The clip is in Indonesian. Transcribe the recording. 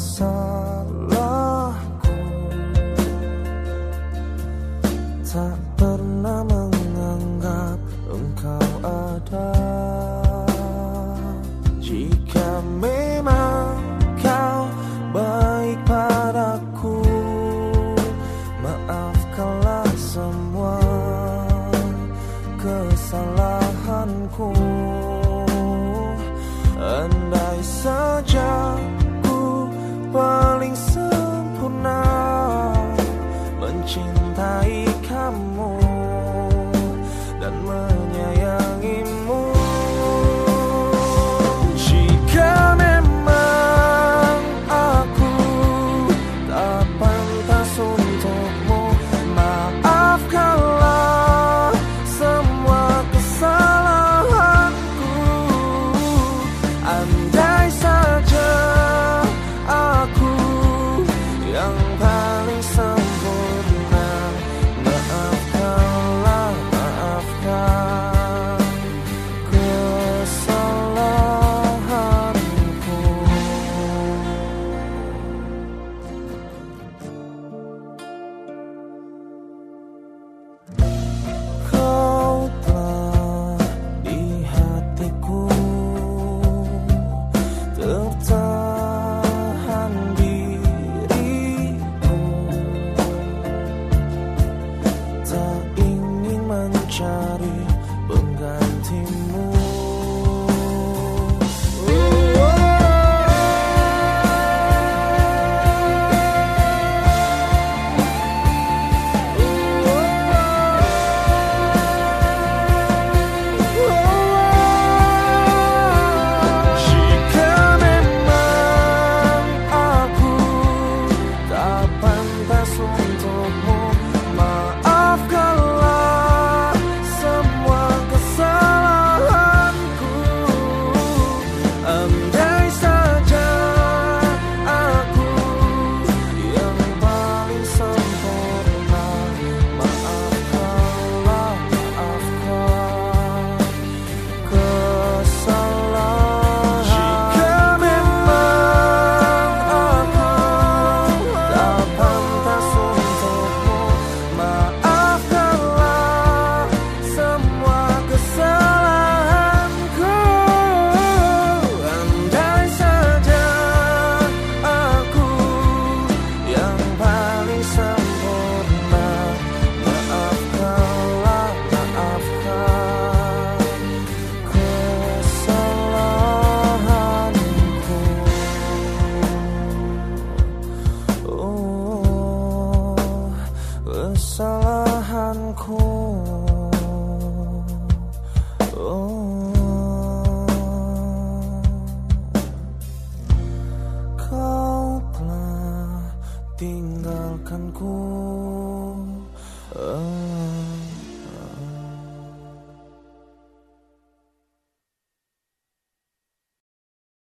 salahku Tak pernah menganggap engkau ada. Jika memang kau baik padaku Maafkanlah semua kesalahanku. Andai saja kesalahanku oh. Kau telah tinggalkanku oh.